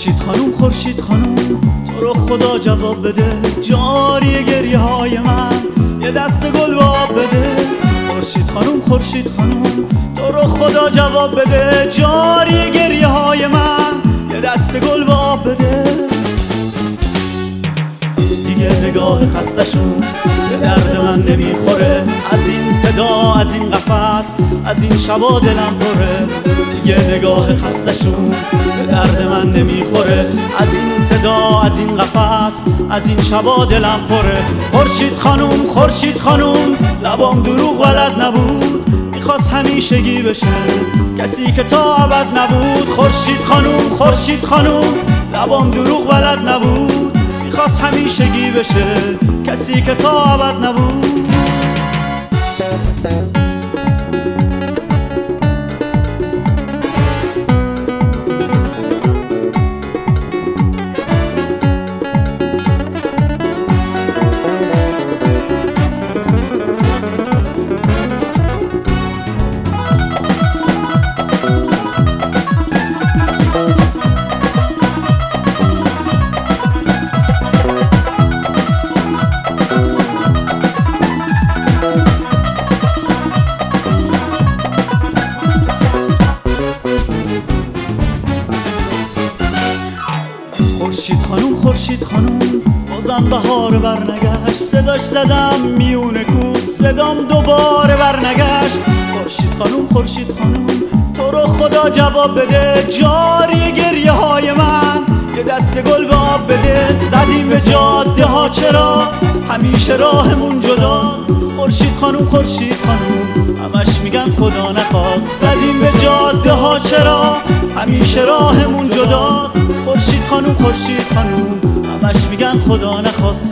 خورشید خانوم خورشید خانوم تو رو خدا جواب بده جاری گریه های من. یه دست گل با بده. خورشید خانوم خورشید خانوم تو رو خدا جواب بده جاری گریه های دیگه نگاه خستشون به درد من نمی‌خوره. از این صدا از این قفس از این شبا دلم پره. دیگه نگاه خستشون به درد من نمی‌خوره. از این صدا از این قفس از این شبا دلم پره. خورشید خانوم خورشید خانوم لبام دروغ ولد نبود. می‌خواست همیشگی بشه. کسی که تا ابد نبود. خورشید خانوم خورشید خانوم لبام دروغ ولد نبود. می‌خواست همیشگی بشه. کسی که تا ابد نبود خورشید خانوم بازم بهار برنگشت. صداش زدم میونه کوه صدام دوباره برنگشت. خورشید خانوم خورشید خانوم تو رو خدا جواب بده جاری گریه های من. یه دست گل به آب بده زدیم به جاده ها. چرا؟ همیشه راهمون جداست خورشید خانوم خورشید خانوم همش میگن خدا نخواست. زدیم به جاده ها. چرا؟ همیشه راهمون جداست خورشید خانوم خورشید خانوم خدا نخواست.